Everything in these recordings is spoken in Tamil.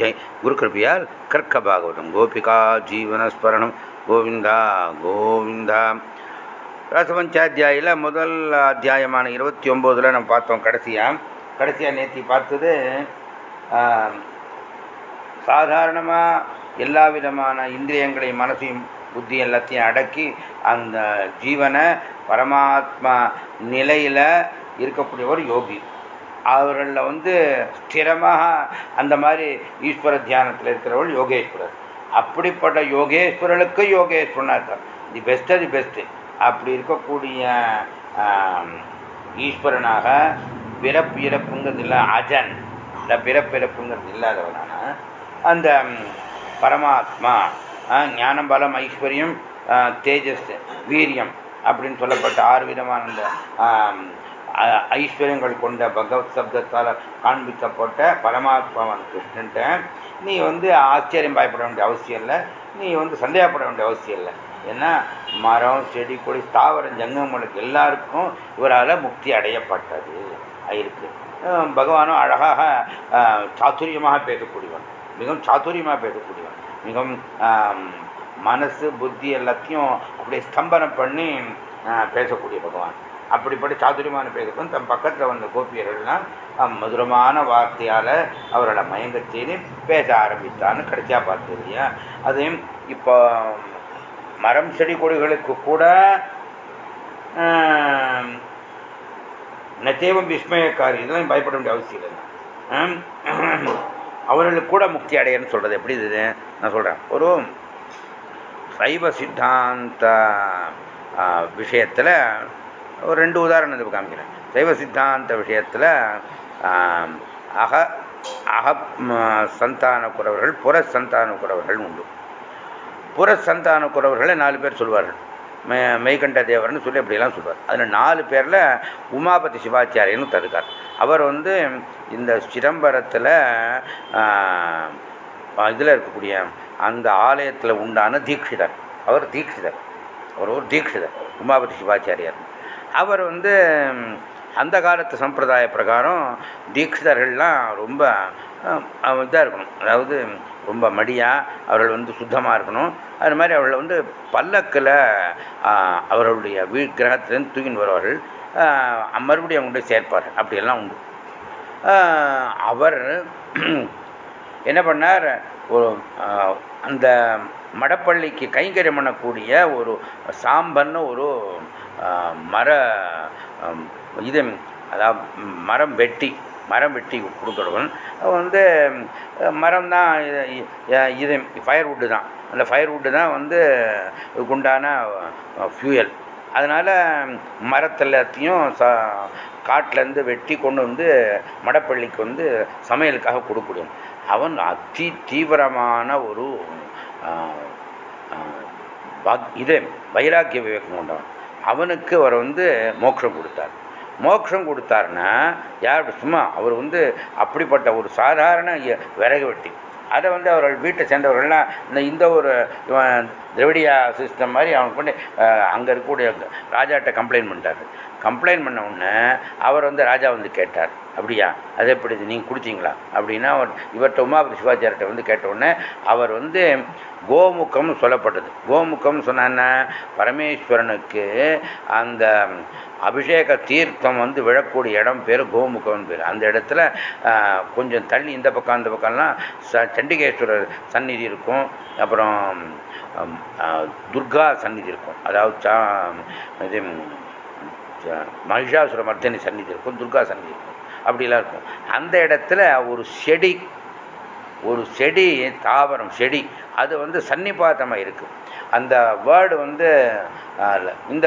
ஜெய் குரு கிருப்பையால் கர்க்க பாகவதம் கோபிகா ஜீவனஸ்மரணம். கோவிந்தா கோவிந்தா. ரசபஞ்சாத்தியாயில் முதல் அத்தியாயமான இருபத்தி ஒம்போதில் நம்ம பார்த்தோம் கடைசியாக கடைசியாக நேற்றி பார்த்தது சாதாரணமாக எல்லா விதமான இந்திரியங்களையும் மனசையும் புத்தி எல்லாத்தையும் அடக்கி அந்த ஜீவனை பரமாத்மா நிலையில் இருக்கக்கூடிய ஒரு யோகி. அவர்களில் வந்து ஸ்திரமாக அந்த மாதிரி ஈஸ்வர தியானத்தில் இருக்கிறவர்கள் யோகேஸ்வரர். அப்படிப்பட்ட யோகேஸ்வரனுக்கு யோகேஸ்வரனாக இருக்கார். தி பெஸ்ட் தி பெஸ்ட்டு அப்படி இருக்கக்கூடிய ஈஸ்வரனாக பிறப்பு இறப்புங்கிறது இல்லை அஜன். இந்த பிறப்பிறப்புங்கிறது இல்லாதவனான அந்த பரமாத்மா ஞானம் பலம் ஐஸ்வர்யம் தேஜஸ் வீரியம் அப்படின்னு சொல்லப்பட்ட ஆறு விதமான அந்த ஐஸ்வர்யங்கள் கொண்ட பகவத் சப்தத்தால் காண்பிக்கப்பட்ட பரமாத்மாவன் கிருஷ்ணன்ட்ட நீ வந்து ஆச்சரியம் பயப்பட வேண்டிய அவசியம் இல்லை. நீ வந்து சந்தேகப்பட வேண்டிய அவசியம் இல்லை. ஏன்னா மரம் செடி கொடி தாவரம் ஜங்கங்களுக்கு எல்லாருக்கும் இவரால் முக்தி அடையப்பட்டது. ஆயிருக்கு. பகவானும் அழகாக சாத்துரியமாக பேசக்கூடியவன். மிகவும் சாத்துரியமாக பேசக்கூடியவன். மிகவும் மனசு புத்தி எல்லாத்தையும் அப்படியே ஸ்தம்பனம் பண்ணி பேசக்கூடிய பகவான். அப்படிப்பட்ட சாதுரியமான பேருக்கும் தம் பக்கத்தில் வந்த கோபியர்கள்லாம் மதுரமான வார்த்தையால் அவரோட மயங்க பேச ஆரம்பித்தான்னு கடைசியாக பார்த்தது இல்லையா? அதையும் இப்போ மரம் செடி கொடிகளுக்கு கூட நச்சேவம் விஸ்மயக்காரி இதெல்லாம் பயப்பட வேண்டிய அவசியம் இல்லை. அவர்களுக்கு கூட முக்தி அடையன்னு சொல்கிறது எப்படி இது? நான் சொல்கிறேன் ஒரு சைவ சித்தாந்த விஷயத்தில் ஒரு ரெண்டு உதாரணம் இது காமிக்கிறேன். சைவ சித்தாந்த விஷயத்தில் அக அக சந்தான குறவர்கள் புற சந்தான குறவர்கள் உண்டு. புற சந்தான குறவர்களை நாலு பேர் சொல்வார்கள். மே மெய்கண்ட தேவர்னு சொல்லி அப்படிலாம் சொல்வார். அதில் நாலு பேரில் உமாபதி சிவாச்சாரியன்னு தருக்கார் அவர் வந்து இந்த சிதம்பரத்தில் இதில் இருக்கக்கூடிய அந்த ஆலயத்தில் உண்டான தீட்சிதர். அவர் தீட்சிதர். அவர் ஒரு தீட்சிதர். உமாபதி சிவாச்சாரியார். அவர் வந்து அந்த காலத்து சம்பிரதாய பிரகாரம் தீட்சிதர்கள்லாம் ரொம்ப இதாக இருக்கணும். அதாவது ரொம்ப மடியாக அவர்கள் வந்து சுத்தமாக இருக்கணும். அது மாதிரி அவர்கள் வந்து பல்லக்கில் அவர்களுடைய வீ கிரகத்திலேருந்து தூக்கின்னு வருவார்கள். மறுபடியும் அவங்க சேர்ப்பார் அப்படியெல்லாம் உண்டு. அவர் என்ன பண்ணார்? ஒரு அந்த மடப்பள்ளிக்கு கைங்கரியம் பண்ணக்கூடிய ஒரு சாம்பன்னு ஒரு மர இது அதாவது மரம் வெட்டி மரம் வெட்டி கொடுக்குறவன் வந்து மரம் தான் இது ஃபயர்வுட்டு தான். அந்த ஃபயர்வுட்டு தான் வந்து இதுக்குண்டான ஃபியூயல் அதனால் மரத்தெல்லாத்தையும் ச காட்டிலேருந்து வெட்டி கொண்டு வந்து மடப்பள்ளிக்கு வந்து சமையலுக்காக கொடுக்கணும். அவன் அதி தீவிரமான ஒரு இது வைராக்கிய விவேகம் கொண்டவன். அவனுக்கு அவர் வந்து மோட்சம் கொடுத்தார். மோட்சம் கொடுத்தாருன்னா யார் சும்மா அவர் வந்து அப்படிப்பட்ட ஒரு சாதாரண விறகு வெட்டி. அதை வந்து அவர்கள் வீட்டை சேர்ந்தவர்கள்லாம் இந்த இந்த ஒரு திரவிடியா சிஸ்டம் மாதிரி அவன் கொண்டு அங்கே இருக்கக்கூடிய ராஜாட்ட கம்ப்ளைண்ட் பண்ணிட்டார். கம்ப்ளைண்ட் பண்ண உடனே அவர் வந்து ராஜா வந்து கேட்டார். அப்படியா? அது எப்படி நீங்கள் குடிச்சிங்களா? அப்படின்னா அவர் இவர்கிட்ட உமாபதி சிவாச்சாரிட்ட வந்து கேட்டவுடனே அவர் வந்து கோமுகம்னு சொல்லப்பட்டது. கோமுகம்னு சொன்ன பரமேஸ்வரனுக்கு அந்த அபிஷேக தீர்த்தம் வந்து விழக்கூடிய இடம் பேர் கோமுகம்னு பேர். அந்த இடத்துல கொஞ்சம் தள்ளி இந்த பக்கம் அந்த பக்கம்லாம் ச சண்டிகேஸ்வரர் சந்நிதி இருக்கும். அப்புறம் துர்கா சந்நிதி இருக்கும். அதாவது சா இது மகிஷாசுர மர்த்தனி சந்நிதி இருக்கும் துர்கா சந்நிதி இருக்கும். அப்படிலாம் இருக்கும். அந்த இடத்துல ஒரு செடி ஒரு செடி தாவரம் செடி அது வந்து சன்னிபாதமாக இருக்குது அந்த வேர்டு வந்து இந்த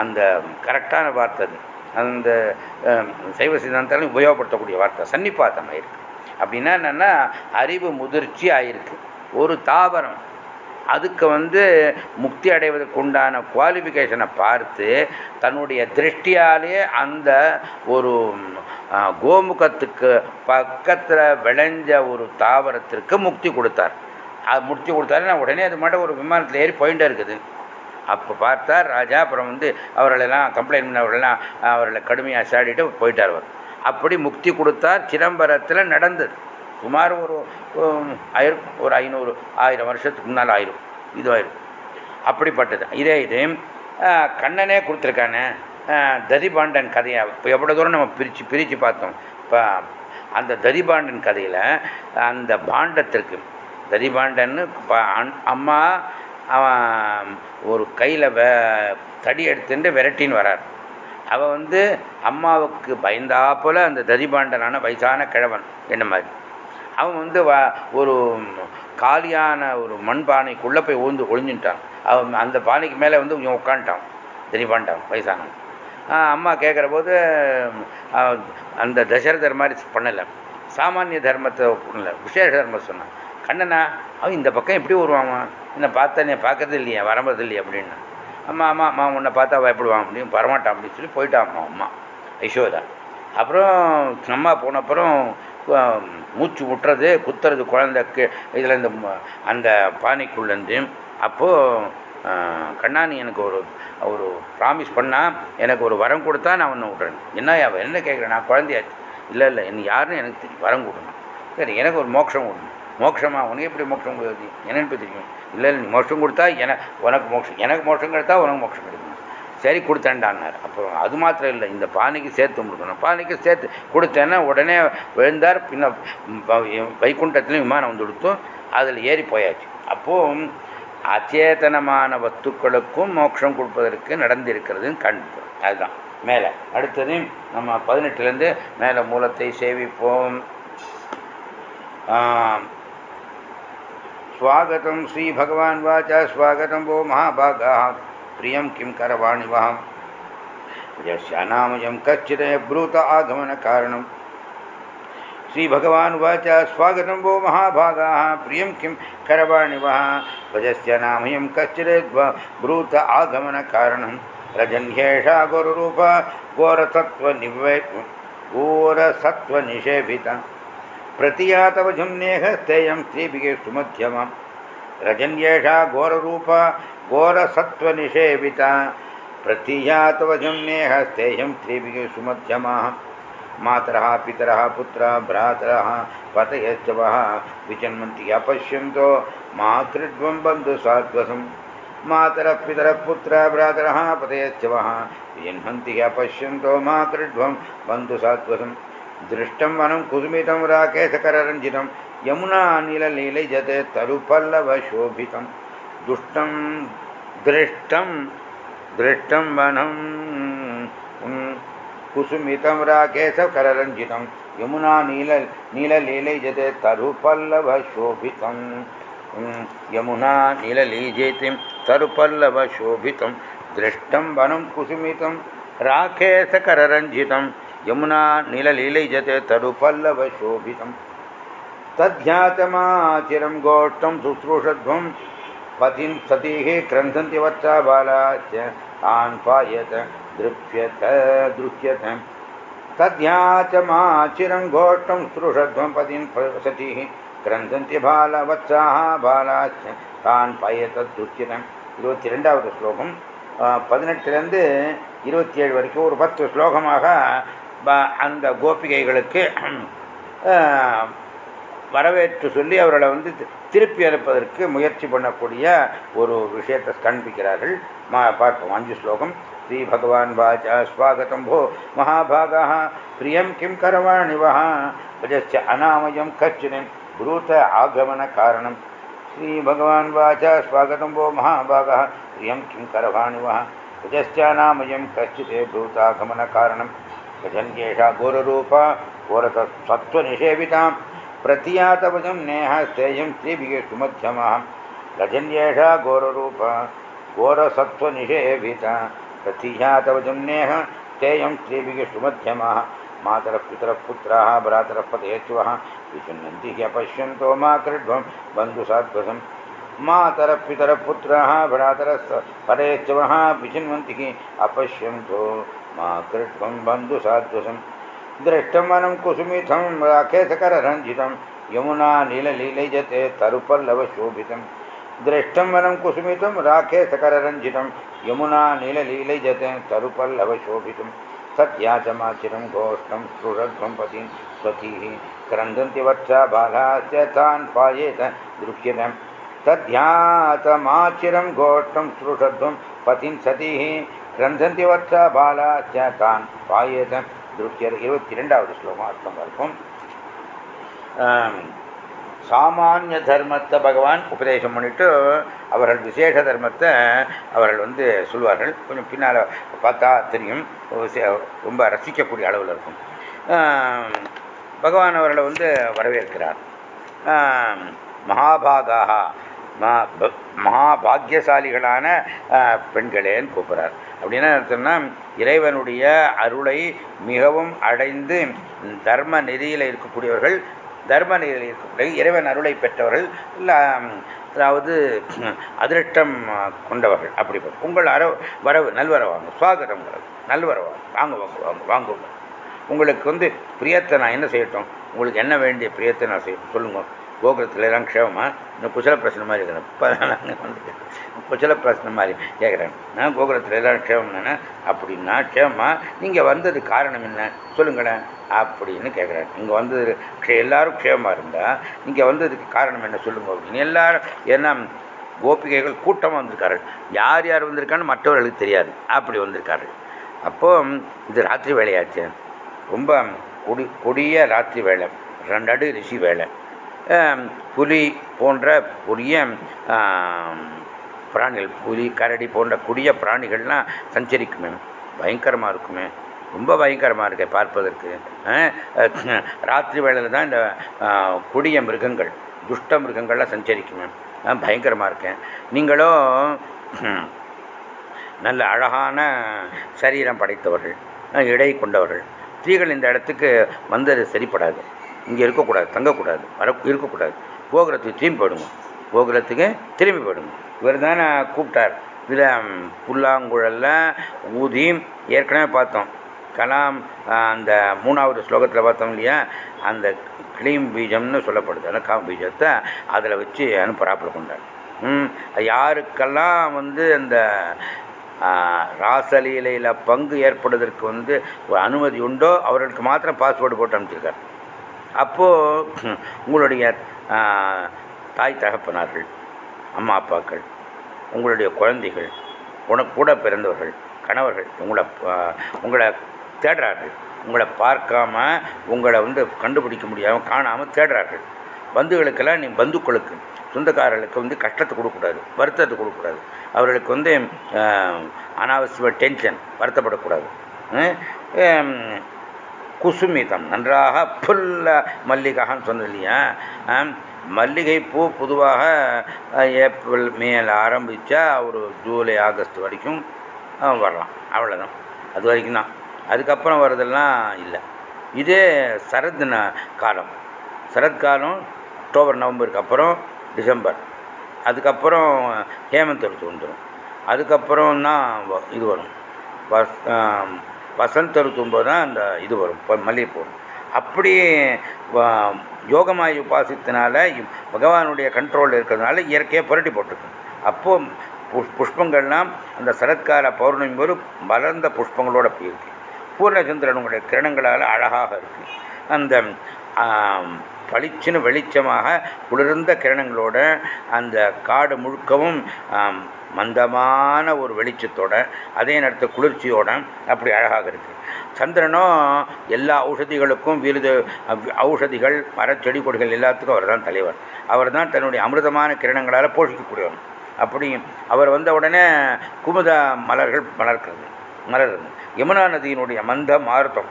அந்த கரெக்டான வார்த்தை அது. அந்த சைவ சித்தாந்தாலும் உபயோகப்படுத்தக்கூடிய வார்த்தை சன்னிபாத்தமாக இருக்குது அப்படின்னா என்னென்னா அறிவு முதிர்ச்சி ஆயிருக்கு. ஒரு தாவரம் அதுக்கு வந்து முக்தி அடைவதற்கு உண்டான குவாலிஃபிகேஷனை பார்த்து தன்னுடைய திருஷ்டியாலே அந்த ஒரு கோமுகத்துக்கு பக்கத்தில் விளைஞ்ச ஒரு தாவரத்திற்கு முக்தி கொடுத்தார். அது முக்தி நான் உடனே அது மட்டும் ஒரு விமானத்தில் ஏறி போயிட்டே இருக்குது. அப்போ பார்த்தார் ராஜா அப்புறம் வந்து அவர்களெல்லாம் கம்ப்ளைண்ட் பண்ணவர்களெல்லாம் அவர்களை கடுமையாக சாடிட்டு போயிட்டார் அவர். அப்படி முக்தி கொடுத்தார் சிதம்பரத்தில் நடந்தது. சுமார் ஒரு ஆயிரம் ஒரு ஐநூறு ஆயிரம் வருஷத்துக்கு முன்னால் ஆயிரும். இதுவாயிரும். அப்படிப்பட்டது. இதே இது கண்ணனே கொடுத்துருக்கானே. ததிபாண்டன் கதையை இப்போ எவ்வளோ தூரம் நம்ம பிரித்து பிரித்து பார்த்தோம். இப்போ அந்த ததிபாண்டன் கதையில் அந்த பாண்டத்திற்கு ததிபாண்டன்னு அம்மா அவன் ஒரு கையில் வே தடி எடுத்துட்டு விரட்டின்னு வரார். அவன் வந்து அம்மாவுக்கு பயந்தாப்புல அந்த ததிபாண்டனான வயசான கிழவன் என்ன மாதிரி? அவன் வந்து வ ஒரு காலியான ஒரு மண்பானைக்குள்ளே போய் ஊந்து ஒழிஞ்சுட்டான் அவன் அந்த பானைக்கு மேலே வந்து இவன் உட்காந்துட்டான் ததிபாண்டான் வயசானவன். அம்மா கேட்குற போது அந்த தசரதர் மாதிரி பண்ணலை. சாமானிய தர்மத்தை பண்ணல. விசேஷ தர்மம் சொன்னான். கண்ணனா அவன் இந்த பக்கம் எப்படி வருவான் என்னை பார்த்தா நீ பார்க்கறது இல்லையா வரம்புறது இல்லையா அப்படின்னா. அம்மா அம்மா அம்மா உன்னை பார்த்தா பயப்படுவான் அப்படின்னு வரமாட்டான் அப்படின்னு சொல்லி போயிட்டான் அம்மா அம்மா யசோதா அப்புறம் அம்மா போன அப்புறம் மூச்சு முட்டுறது குத்துறது குழந்தைக்கு இதில் இந்த அந்த பானைக்குள்ளேருந்து அப்போது கண்ணாணி எனக்கு ஒரு ஒரு ப்ராமிஸ் பண்ணால் எனக்கு ஒரு வரம் கொடுத்தா நான் ஒன்று விட்றேன். என்ன அவன் என்ன கேட்குறேன் நான் குழந்தையாச்சு. இல்லை இல்லை என்ன யாருன்னு எனக்கு தெரியும். வரம் கொடுக்கணும் சரி எனக்கு ஒரு மோட்சம் கொடுக்கணும் மோட்சமா? உனக்கு எப்படி மோட்சம் கொடுக்குது என்னன்னு தெரியும்? இல்லை இல்லை நீ மோட்சம் கொடுத்தா என உனக்கு மோட்சம் எனக்கு மோட்சம் கிடைத்தா உனக்கு மோட்சம் கிடைக்கும்? சரி கொடுத்தேன்டான்னார் அப்புறம் அது மாத்திரம் இல்லை இந்த பானைக்கு சேர்த்து கொடுக்கணும் பானைக்கு சேர்த்து கொடுத்தேன்னா உடனே விழுந்தார் பின்ன ம், வ- வைகுண்டத்துலையும் விமானம் வந்து கொடுத்தோம் அதில் ஏறி போயாச்சு அப்போது அச்சேதனமான வஸ்துக்களுக்கும் மோட்சம் கொடுப்பதற்கு நடந்திருக்கிறதுன்னு காண்பிக்கிறோம் அதுதான் மேலே அடுத்தது நம்ம பதினெட்டுலேருந்து மேலே மூலத்தை சேவிப்போம் ஆம். स्वागतं श्रीभगवान् वाचा स्वागतं वो महाभागाः प्रियं किं करवाणि वहं। यस्यानामयं कश्चित् ब्रूत आगमनकारणं श्रीभगवान् वाचा स्वागतं वो महाभागाः, प्रियं किं करवाणि वः भजस्य नामयं कश्चित् ब्रूत आगमनकारणं रजन्येषा गुरुरूप, घोरसत्त्वनिवै घोरसत्त्वनिषेभिता प्रतियातवजुन्नेहस्तेयं स्त्रीभिगे सुमध्यमा रजन्येषा घोररूपा घोरसत्त्वनिषेविता प्रतियातवजुन्नेहस्तेयं स्त्रीभिगे सुमध्यमाः मातरः पितरः पुत्रः भ्रातरः पतयश्च वः विजन्मन्ति अपश्यन्तो मा कृड्वं बन्धुसात्वसम् मातरः पितरः पुत्रः भ्रातरः पतयश्च वः विजन्मन्ति अपश्यन्तो मा कृड्वं बन्धुसात्वसम् दृष्टं वनं कुसुमितं राकेशकररञ्जितं यमुनानिललीलजते துஷ்டம் திருஷ்டம் திருஷ்டம் வனம். உன் குசுமிதம் ராகேச கரரஞ்சிதம். யமுனா நீல நீலலீலைஜதே தருபல்லவ சோபிதம். யமுனா நீலலீஜேதிம் தருபல்லவ சோபிதம். திருஷ்டம் வனம் குசுமிதம் ராகேச கரரஞ்சிதம். யமுனா நீலலீலைஜதே தருபல்லவ சோபிதம். தத்யாத்தமாச்சிரம் கோஷ்டம் சுசுஷத்வம் पतिं सतीः क्रन्थन्ति वत्सा बालाश्च तान् पायत दृप्यत दृश्यत तद्ध्यातमाचिरं गोष्ठं शुश्रूषध्वं पतिं सतीः क्रन्थन्ति बालवत्साः बालाश्च तान् पायत दृश्यत இருபத்தி ரெண்டாவது ஸ்லோகம் பதினெட்டுலேருந்து இருபத்தி ஏழு வரைக்கும் ஒரு பத்து ஸ்லோகமாக ப- அந்த கோபிகைகளுக்கு ஆஹ், வரவேற்று சொல்லி அவர்களை வந்து தி- திருப்பி அனுப்பதற்கு முயற்சி பண்ணக்கூடிய ஒரு விஷயத்தை காண்பிக்கிறார்கள் மா பார்ப்போம் அஞ்சு ஸ்லோகம் ஸ்ரீ பகவான் வாச்சா ஸ்வாகதம் भो महाभागाः प्रियं किं करवाणि वः भजश्च अनामयं कश्चिन् ब्रूत आगमनकारणं श्रीभगवान् वाचा स्वागतं वो महाभागः प्रियं किं करवाणि वः भजश्चानामयं कश्चित् ब्रूतागमनकारणं भजन्येषा घोररूपा घोरसत्त्वनिषेवितां प्रतियातवजं नेह स्थेयं स्त्रीभिः सुमध्यमः। रजन्येषा घोररूपा नेह स्थेयं स्त्रीभिः सुमध्यमः। मातरः पितरः पुत्राः, भ्रातरः पतेत्वः। विचिन्नन्ति ह्यपश्यन्तो मा कृड्वं बन्धुसात्वसं मातरः पितरः पुत्राः, भ्रातरः परेत्यवः विचिन्वन्ति अपश्यन्तो मा कृड्वं बन्धुसात्वसं दृष्टमनं कुसुमिथं राखेशकररञ्जितं। यमुना नीललीलैजते तरुपल्लवशोभितं। दृष्टं वनं कुसुमितं राखेशकररञ्जितं। यमुना नीललीलैजते तरुपल्लवशोभितं। सत्याचमाचिरं घोष्णं स्फुरध्वं पतिं स्वतीः क्रन्दन्ति वत्सा बालाश्च तान् पायेत दृश्यते। तद्ध्यातमाचिरं घोष्णं स्पृषध्वं पतिं सतीः। क्रन्दन्ति वत्सा बालाश्च तान् पायेत। இருபத்தி இருபத்தி ரெண்டாவது ஸ்லோகம் அர்த்தம் இருக்கும் சாமானிய தர்மத்தை பகவான் உபதேசம் பண்ணிட்டு அவர்கள் விசேஷ தர்மத்தை அவர்கள் வந்து சொல்வார்கள். கொஞ்சம் பின்னால் பார்த்தா தெரியும். ரொம்ப ரசிக்கக்கூடிய அளவில் இருக்கும். பகவான் அவர்களை வந்து வரவேற்கிறார். மகாபாகாக மகாபாகியசாலிகளான பெண்களேன்னு கூப்பிட்றார். அப்படின்னா அர்த்தம்னா இறைவனுடைய அருளை மிகவும் அடைந்து தர்ம நெறியில் இருக்கக்கூடியவர்கள் தர்ம நெறியில் இருக்கக்கூடிய இறைவன் அருளை பெற்றவர்கள் அதாவது அதிருஷ்டம் கொண்டவர்கள். அப்படிப்பட்ட உங்கள் அற வரவு நல்வரவாங்க சுவாகதம் வரவு நல்வரவாங்க வாங்க வாங்க வாங்க வாங்குங்க உங்களுக்கு வந்து பிரியத்தை நான் என்ன செய்யட்டும்? உங்களுக்கு என்ன வேண்டிய பிரியத்தை நான் செய்யட்டும்? சொல்லுங்கள் கோகுலத்தில் எல்லாம் க்ஷேமமா இன்னும் குசல பிரச்சனை மாதிரி இருக்கிறேன் இப்போ நாங்கள் வந்து குசல பிரச்சனை மாதிரி கேட்குறேன் நான் கோகுலத்தில் எல்லாம் க்ஷேமம்னா அப்படின்னா க்ஷேமமா நீங்கள் வந்தது காரணம் என்ன? சொல்லுங்களேன் அப்படின்னு கேட்குறாரு இங்கே வந்தது எல்லாரும் க்ஷேமமாக இருந்தால் நீங்கள் வந்ததுக்கு காரணம் என்ன சொல்லுங்க அப்படின்னு எல்லாரும் ஏன்னா கோபிகைகள் கூட்டமாக வந்திருக்கார்கள். யார் யார் வந்திருக்கான்னு மற்றவர்களுக்கு தெரியாது. அப்படி வந்திருக்கார்கள். அப்போ இது ராத்திரி வேலையாச்சு. ரொம்ப கொடி கொடிய ராத்திரி வேலை. நடு ரிஷி வேலை. புலி போன்ற புதிய பிராணிகள் புலி கரடி போன்ற கொடிய பிராணிகள்லாம் சஞ்சரிக்குமே. பயங்கரமாக இருக்குமே. ரொம்ப பயங்கரமாக இருக்கு பார்ப்பதற்கு. ராத்திரி வேளையில் தான் இந்த கொடிய மிருகங்கள் துஷ்ட மிருகங்கள்லாம் சஞ்சரிக்குமே. பயங்கரமாக இருக்கேன் நீங்களும் நல்ல அழகான சரீரம் படைத்தவர்கள் இடை கொண்டவர்கள். ஸ்திரீகள் இந்த இடத்துக்கு வந்தது சரிப்படாது. இங்கே இருக்கக்கூடாது தங்கக்கூடாது வர இருக்கக்கூடாது. கோகுலத்துக்கு திரும்பி போயிடுங்க. கோகுலத்துக்கு திரும்பி போயிடுங்க. இவர் தானே கூப்பிட்டார். இதில் புல்லாங்குழலில் ஊதி ஏற்கனவே பார்த்தோம். கலாம் அந்த மூணாவது ஸ்லோகத்தில் பார்த்தோம் இல்லையா? அந்த கிளீம் பீஜம்னு சொல்லப்படுது. அந்த காம் பீஜத்தை அதில் வச்சு அனுப்புறாப்பில் கொண்டார். யாருக்கெல்லாம் வந்து அந்த ராசலீலையில் பங்கு ஏற்படுவதற்கு வந்து ஒரு அனுமதி உண்டோ அவர்களுக்கு மாத்திரம் பாஸ்வேர்டு போட்டு அனுப்பிச்சிருக்கார். அப்போது உங்களுடைய தாய் தகப்பனார்கள் அம்மா அப்பாக்கள் உங்களுடைய குழந்தைகள் உனக்கு கூட பிறந்தவர்கள் கணவர்கள் உங்களை உங்களை தேடுறார்கள். உங்களை பார்க்காம உங்களை வந்து கண்டுபிடிக்க முடியாமல் காணாமல் தேடுறார்கள். பந்துகளுக்கெல்லாம் நீ பந்துக்களுக்கு சொந்தக்காரர்களுக்கு வந்து கஷ்டத்தை கொடுக்கக்கூடாது வருத்தத்தை கொடுக்கக்கூடாது. அவர்களுக்கு வந்து அனாவசிய டென்ஷன் வருத்தப்படக்கூடாது. குசுமிதம் நன்றாக புல்ல மல்லிகான்னு சொன்னது இல்லையா மல்லிகை பூ பொதுவாக ஏப்ரல் மேல ஆரம்பித்தா ஒரு ஜூலை ஆகஸ்ட் வரைக்கும் வரலாம். அவ்வளோதான் அது வரைக்கும் தான். அதுக்கப்புறம் வர்றதெல்லாம் இல்லை. இதே சரத் காலம். சரத்காலம் அக்டோபர் நவம்பருக்கு அப்புறம் டிசம்பர். அதுக்கப்புறம் ஹேமந்த் ருத்து வந்துடும் அதுக்கப்புறம் தான் இது வரும். வசந்த ருத்தும்போது தான் அந்த இது வரும் மல்லிகைப்பூ. அப்படி யோகமாய் உபாசித்தினால பகவானுடைய கண்ட்ரோலில் இருக்கிறதுனால இயற்கையாக புரட்டி போட்டிருக்கு அப்போது புஷ் புஷ்பங்கள்லாம் அந்த சரத்கால பௌர்ணமி போது மலர்ந்த புஷ்பங்களோட போயிருக்கு. பூர்ணச்சந்திரனுடைய கிரணங்களால் அழகாக இருக்கு. அந்த பளிச்சுன்னு வெளிச்சமாக குளிர்ந்த கிரணங்களோட அந்த காடு முழுக்கவும் மந்தமான ஒரு வெளிச்சத்தோட அதே நேரத்தில் குளிர்ச்சியோட அப்படி அழகாக இருக்குது சந்திரனும் எல்லா ஔஷதிகளுக்கும் விருது ஔஷதிகள் மரச்செடி கொடிகள் எல்லாத்துக்கும் அவர் தான் தலைவர். அவர் தான் தன்னுடைய அமிர்தமான கிரணங்களால் போஷிக்கக்கூடியவர். அப்படி அவர் வந்த உடனே குமுத மலர்கள் மலர்க்கிறது மலர்றது யமுனா நதியினுடைய மந்த மார்த்தம்.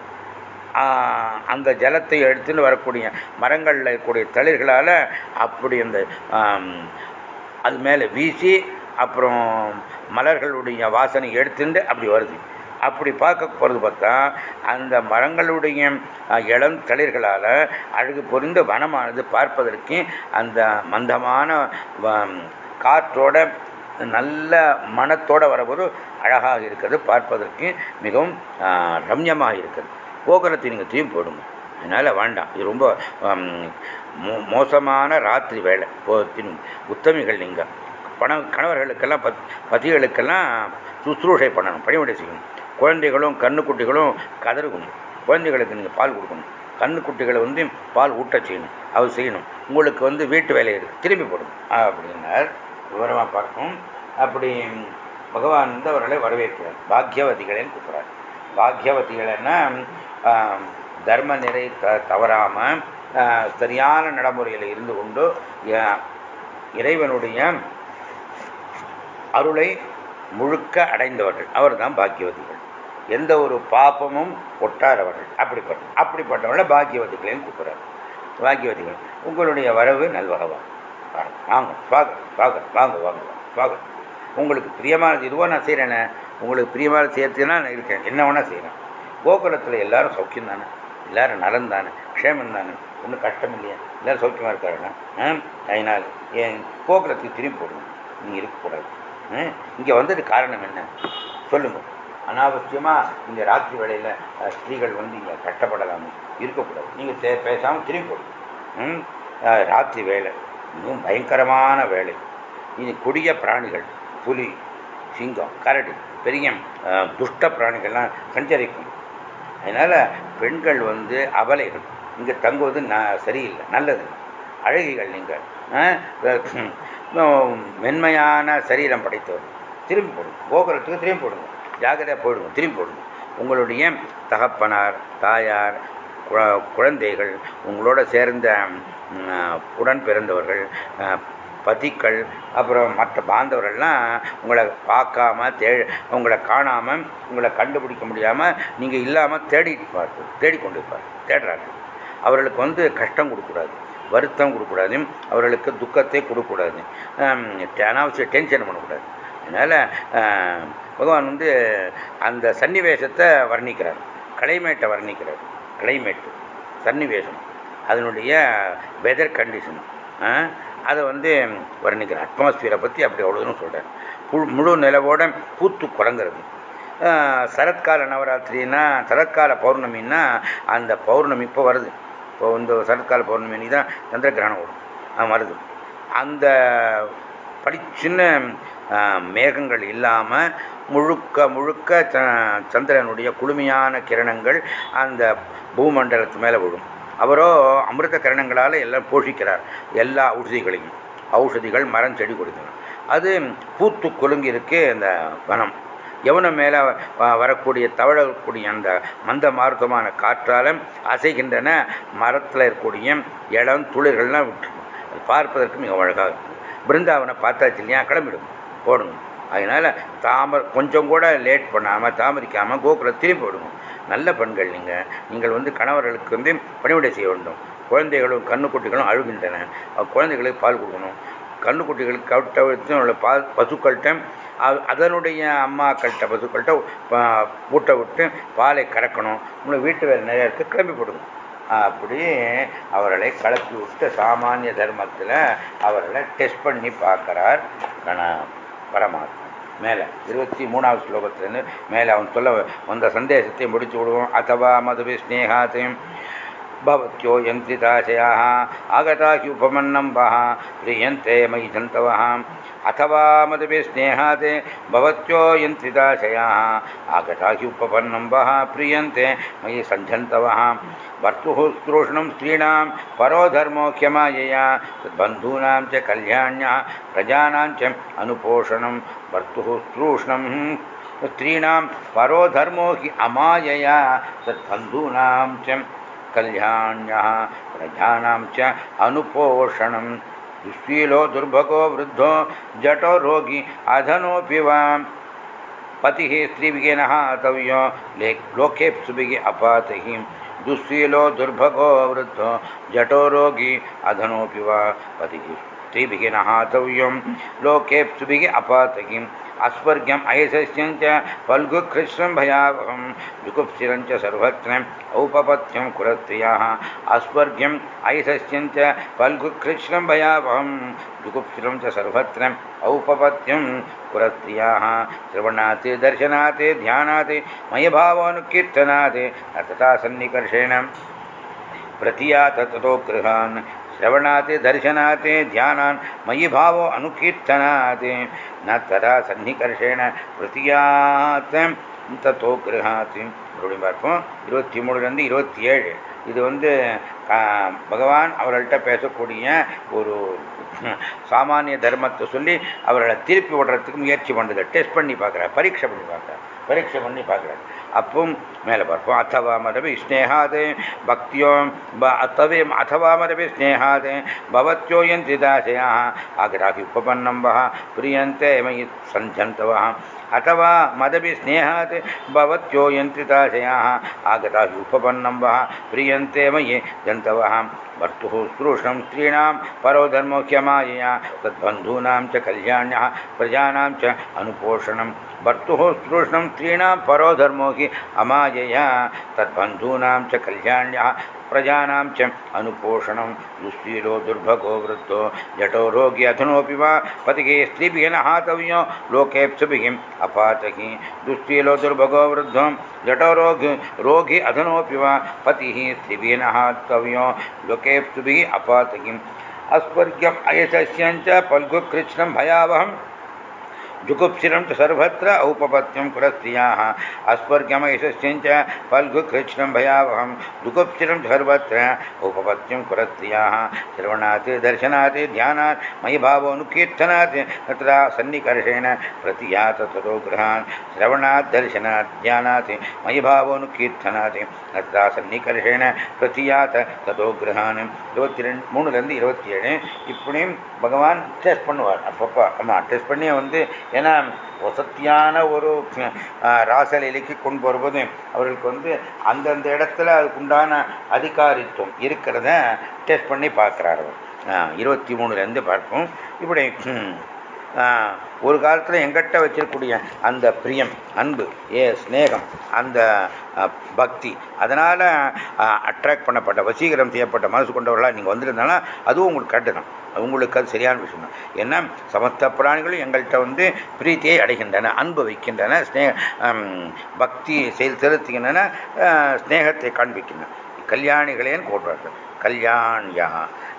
அந்த ஜலத்தை எடுத்துன்னு வரக்கூடிய மரங்களில் இருக்கக்கூடிய தளிர்களால் அப்படி அந்த அது மேலே வீசி அப்புறம் மலர்களுடைய வாசனை எடுத்துட்டு அப்படி வருது. அப்படி பார்க்க போகிறது பார்த்தா அந்த மரங்களுடைய இளம் தளிர்களால் அழகு பொறிந்த வனமானது பார்ப்பதற்கு அந்த மந்தமான காற்றோட நல்ல மனத்தோடு வரபோது அழகாக இருக்கிறது. பார்ப்பதற்கு மிகவும் ரம்யமாக இருக்கிறது. கோகுலத்தை நீங்கள் போடுங்க. அதனால் வேண்டாம். இது ரொம்ப மோசமான ராத்திரி வேலை. உத்தமிகள் நீங்கள் பண கணவர்களுக்கெல்லாம் பத் பதிகளுக்கெல்லாம் சுசுரூஷை பண்ணணும் பணிவிடை செய்யணும். குழந்தைகளும் கண்ணுக்குட்டிகளும் கதறுக்கணும் குழந்தைகளுக்கு நீங்கள் பால் கொடுக்கணும். கண்ணுக்குட்டிகளை வந்து பால் ஊட்ட செய்யணும். அது செய்யணும். உங்களுக்கு வந்து வீட்டு வேலை இருக்குது திரும்பி போடும் அப்படின்னார். விவரமாக பார்க்கணும். அப்படி பகவான் வந்து அவர்களை வரவேற்கிறார். பாக்கியவதிகளேன்னு கூப்பிட்றார். பாக்யவதிகள்னா தர்ம நிறை த தவறாமல் சரியான நடைமுறையில் இருந்து கொண்டு இறைவனுடைய அருளை முழுக்க அடைந்தவர்கள். அவர் தான் பாக்கியவதிகள். எந்த ஒரு பாப்பமும் ஒட்டாதவர்கள். அப்படிப்பட்ட அப்படிப்பட்டவர்களை பாக்கியவதிகளையும் கூப்பிட்றாரு. பாக்கியவதிகள் உங்களுடைய வரவு நல்வரவா வாங்க வாங்க வாங்க வாங்க வாங்க வாங்க உங்களுக்கு பிரியமானது இதுவோ நான் செய்கிறேனே உங்களுக்கு பிரியமானது செய்யறதுனா நான் இருக்கேன். என்ன வேணால் செய்கிறேன் கோகுலத்தில் எல்லாரும் சௌக்கியம் தானே? எல்லாரும் நலம் தானே? க்ஷேமம் தானே? ஒன்றும் கஷ்டம் இல்லையா? எல்லோரும் சௌக்கியமாக இருக்காருண்ணா அதனால் என் கோகுலத்துக்கு திரும்பி போடுங்க. நீங்கள் இருக்கக்கூடாது. இங்கே வந்தது காரணம் என்ன? சொல்லுங்கள் அனாவசியமாக இங்கே ராத்திரி வேளையில் ஸ்திரீகள் வந்து இங்கே கஷ்டப்படலாமே இருக்கக்கூடாது. நீங்கள் தே பேசாமல் திரும்பி போடுங்க. ராத்திரி வேலை மிகவும் பயங்கரமான வேலை இது கொடிய பிராணிகள் புலி சிங்கம் கரடி பெரிய துஷ்ட பிராணிகள்லாம் சஞ்சரிக்கும். அதனால் பெண்கள் வந்து அபலைகள் இங்கே தங்குவது ந சரியில்லை நல்லது. அழகிகள் நீங்கள் மென்மையான சரீரம் படைத்தவர் திரும்பி போடுங்க. கோகுலத்துக்கு திரும்பி போடுங்க. ஜாக்கிரதையாக போயிடுங்க. திரும்பி போடுங்க. உங்களுடைய தகப்பனார் தாயார் குழந்தைகள் உங்களோட சேர்ந்த உடன் பிறந்தவர்கள் பதிக்கள் அப்புறம் மற்ற பாந்தவர்கள்லாம் உங்களை பார்க்காம தே உங்களை காணாமல் உங்களை கண்டுபிடிக்க முடியாமல் நீங்கள் இல்லாமல் தேடிட்டு தேடிக்கொண்டு இருப்பார். தேடுறாங்க அவர்களுக்கு வந்து கஷ்டம் கொடுக்கூடாது வருத்தம் கொடுக்கூடாது அவர்களுக்கு துக்கத்தை கொடுக்கக்கூடாது. அனாவசிய டென்ஷன் பண்ணக்கூடாது. அதனால் பகவான் வந்து அந்த சன்னிவேசத்தை வர்ணிக்கிறார். கிளைமேட்டை வர்ணிக்கிறார். கிளைமேட்டு சன்னிவேசம். அதனுடைய வெதர் கண்டிஷன் அதை வந்து வர்ணிக்கிறார். அட்மாஸ்பியரை பற்றி அப்படி அவ்வளோதுன்னு சொல்கிறார் முழு நிலவோட பூத்து குறங்கிறது சரத்கால நவராத்திரின்னா சரத்கால பௌர்ணமின்னா அந்த பௌர்ணமி இப்போ வருது. இப்போ இந்த சரத்கால பௌர்ணமி தான் சந்திர கிரகணம் வரும். வருது அந்த படி சின்ன மேகங்கள் இல்லாமல் முழுக்க முழுக்க சந்திரனுடைய குளுமையான கிரணங்கள் அந்த பூமண்டலத்து மேலே விழும். அவரோ அமிர்த கிரணங்களால் எல்லாம் போஷிக்கிறார். எல்லா ஔஷதிகளையும். ஔஷதிகள் மரம் செடி கொடுக்கணும் அது பூத்து குலுங்கி இருக்கு அந்த வனம். எவன மேலே வரக்கூடிய தவழக்கூடிய அந்த மந்த மார்க்கமான காற்றால் அசைகின்றன. மரத்தில் இருக்கக்கூடிய இளம் துளிர்கள்லாம் விட்டுருக்கும் அது பார்ப்பதற்கு மிக அழகாக இருக்கும். பிருந்தாவனை பார்த்தாச்சு இல்லையா? கிளம்பிடும். போடுங்க. அதனால் தாமரை கொஞ்சம் கூட லேட் பண்ணாமல் தாமதிக்காமல் கோகுல திரும்பி விடுங்க. நல்ல பெண்கள் நீங்கள் நீங்கள் வந்து கணவர்களுக்கு வந்து பணிவிடை செய்ய வேண்டும். குழந்தைகளும் கண்ணுக்குட்டிகளும் அழுகின்றன. குழந்தைகளுக்கு பால் கொடுக்கணும். கண்ணுக்குட்டிகளுக்கு கவிட்ட பால் பசுக்கள்கிட்ட அது அதனுடைய அம்மாக்கள்கிட்ட பசுக்கள்கிட்ட ஊட்ட விட்டு பாலை கறக்கணும். உங்களுக்கு வீட்டு வேலை நிறைய இருக்குது கிளம்பி போடுங்க. அப்படி அவர்களை கலப்பி விட்டு சாமானிய தர்மத்தில் அவர்களை டெஸ்ட் பண்ணி பார்க்கிறார் பரமாத்மா. மேலே இருபத்தி மூணாவது ஸ்லோகத்திலேருந்து மேலே அவன் சொல்ல வந்த சந்தேகத்தையும் முடிச்சு விடுவோம். அத்தவா மதுபி ஸ்னேகாத்தையும் பவத்யோ யந்திரிதாசயா ஆகதாஹி உபமன்னம் வஹா பிரியந்தே மயி ஜந்தவஹாம் अथवा मदपि स्नेहात् भवत्यो यन्त्रिताशयाः आगता हि उपपन्नम्बः प्रियन्ते, मयि सञ्झन्तवः वर्तुः तृष्णं स्त्रीणां, परो धर्मो क्षमायया। बन्धूनां च कल्याण्यः, प्रजानां च अनुपोषणं। वर्तुः तृष्णं स्त्रीणां, परो धर्मो हि अमायया। तद्बन्धूनां च कल्याण्यः, प्रजानां च अनुपोषणं दुःशीलो दुर्भगो वृद्धो जटो रोगी अधनोऽपि वा पतिः स्त्रीभिः हतव्यो ले लोकेप्सुभिः अपातिः दुःशीलो दुर्भगो वृद्धो जटो रोगी अधनोऽपि वा। पतिः स्त्रीभिः हतव्यं लोकेप्सुभिः अपातिः अस्वर्ग्यम् ऐशस्यं च फल्गुकृष्णं भयावहं जुगुप्सिरं च सर्वत्र औपपथ्यं कुरस्त्रियाः अस्वर्ग्यम् ऐशस्यं च फल्गुकृष्णं भयावहं जुगुप्सिरं च सर्वत्र औपपथ्यं कुरस्त्रियाः श्रवणात्, दर्शनात्, ध्यानात् न तथा सन्निकर्षेण गृहान्। ಶ್ರವಣಾತ್ ದರ್ಶನಾತ್ தியானான் மயிபாவோ ಭಾವೋ ಅನುಕೀರ್ತನಾತ್ ததா ತದಾ ಸನ್ನಿಕರ್ಷೇಣ ವೃತಿಯಾತ್ தோ கிரகாத்தி அப்படின்னு பார்ப்போம் இருபத்தி மூணுலேருந்து இருபத்தி ஏழு இது வந்து பகவான் அவர்கள்ட்ட பேசக்கூடிய ஒரு சாமானிய தர்மத்தை சொல்லி அவர்களை திருப்பி விடுறதுக்கு முயற்சி பண்ணுறது டெஸ்ட் பண்ணி பார்க்குறார் பரீட்சை பண்ணி பார்க்குறார் பரீட்சை பண்ணி பார்க்குறாரு. அப்பவும் மேலே பார்ப்போம். அத்தவா மரபி ஸ்னேகாது பக்தியோ அத்தவே அத்தவா மதபி ஸ்னேகாது பவத்யோயந்தி தாசயா ஆகிராகி உபபன்னம் பிரியந்தே மயி சஞ்சந்தவா अथवा मदपि स्नेहात् भवत्यो यन्त्रिताशयाः आगता उपपन्नं वः प्रियन्ते मयि जन्तवः। भर्तुः स्पृशं स्त्रीणां परो धर्मो ह्यमायया तद्बन्धूनां च कल्याण्यः प्रजानां च अनुपोषणं भर्तुः स्पृशं स्त्रीणां परो धर्मो अमायया तद्बन्धूनां च कल्याण्यः प्रजानां च अनुपोषणं। दुर्भगो वृद्धो जटो रोगी, अधुनोऽपि वा पतिगे स्त्रीभिः न हातव्यो लोकेप्सुभिः अपातहि। दुःशीलो दुर्भगो वृद्धो जटो रोगी रोगी, अधुनोऽपि वा, पतिः, स्त्रीभिः न हातव्यो लोकेप्सुभिः अपातहि। अस्वर्ग्यम् अयशस्यञ्च पल्गुकृष्णं भयावहम्। जुगुप्सिरं च सर्वत्र औपपत्यं कुलस्त्रियाः अस्वर्गमयशस्यञ्च फल्गुकृष्णं भयावहं जुगुप्सिरं च सर्वत्र औपपत्यं कुलस्त्रियाः श्रवणात् दर्शनात् ध्यानात् मयि भावोऽनुकीर्तनात् तत्र सन्निकर्षेण प्रतियात ततो गृहान् श्रवणात् दर्शनात् ध्यानात् मयि भावोऽनुकीर्तनात् तत्र सन्निकर्षेण प्रतियात ததோ கிரகான் இருபத்தி ரெண்டு மூணுலேருந்து இருபத்தி ஏழு இப்படியும் பகவான் டெஸ்ட் பண்ணுவார் அப்பப்போ ஆமாம் டெஸ்ட் பண்ணி வந்து ஏன்னா வசத்தியான ஒரு ராசலீலைக்கு கொண்டு வரும்போது அவர்களுக்கு வந்து அந்தந்த இடத்துல அதுக்குண்டான அதிகாரித்துவம் இருக்கிறத டெஸ்ட் பண்ணி பார்க்குறாரு இருபத்தி மூணுலேருந்து பார்ப்போம். இப்படி ஒரு காலத்தில் எங்கிட்ட வச்சிருக்கக்கூடிய அந்த பிரியம் அன்பு ஏ ஸ்னேகம் அந்த பக்தி அதனால் அட்ராக்ட் பண்ணப்பட்ட வசீகரம் செய்யப்பட்ட மனசு கொண்டவர்களாக நீங்கள் வந்திருந்தாலும் அதுவும் உங்களுக்கு கட்டுதான் உங்களுக்கு அது சரியான விஷயம் தான். ஏன்னா சமஸ்த பிராணிகளும் எங்கள்கிட்ட வந்து பிரீத்தியை அடைகின்றன அன்பு வைக்கின்றன ஸ்னேக பக்தி செயல் செலுத்துகின்றன ஸ்னேகத்தை காண்பிக்கின்றன. கல்யாணிகளேன்னு கூடுறார்கள் கல்யாணியா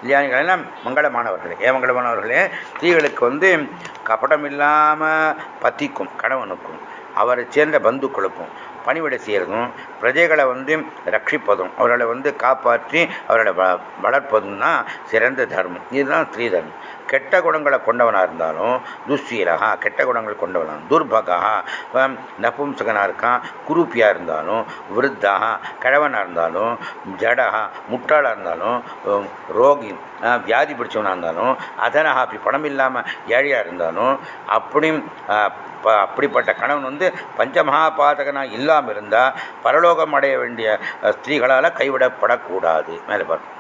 கல்யாணிகளெல்லாம் மங்களமானவர்களே ஏன் மங்களமானவர்களே ஸ்திரீகளுக்கு வந்து கபடம் இல்லாமல் பத்திக்கும் கணவனுக்கும் அவரை சேர்ந்த பந்துக்களுக்கும் பணிவிடை செய்கிறதும் பிரஜைகளை வந்து ரட்சிப்பதும் அவர்களை வந்து காப்பாற்றி அவர்களை வ வளர்ப்பதும் தான் சிறந்த தர்மம். இதுதான் ஸ்ரீ தர்மம் கெட்ட குணங்களை கொண்டவனாக இருந்தாலும் துஷ்சீலகா கெட்ட குணங்கள் கொண்டவனாக துர்பகா நபும்சகனாக இருக்கான் குரூப்பியாக இருந்தாலும் விருத்தாக கிழவனாக இருந்தாலும் ஜடகா முட்டாளாக இருந்தாலும் ரோகி வியாதி பிடிச்சவனாக இருந்தாலும் அதனகா அப்படி பணம் இல்லாமல் ஏழையாக இருந்தாலும் அப்படியும் அப்படிப்பட்ட கணவன் வந்து பஞ்சமகாபாதகனாக இல்லாமல் இருந்தால் பரலோகம் அடைய வேண்டிய ஸ்திரீகளால் கைவிடப்படக்கூடாது. மேலே பார்ப்போம்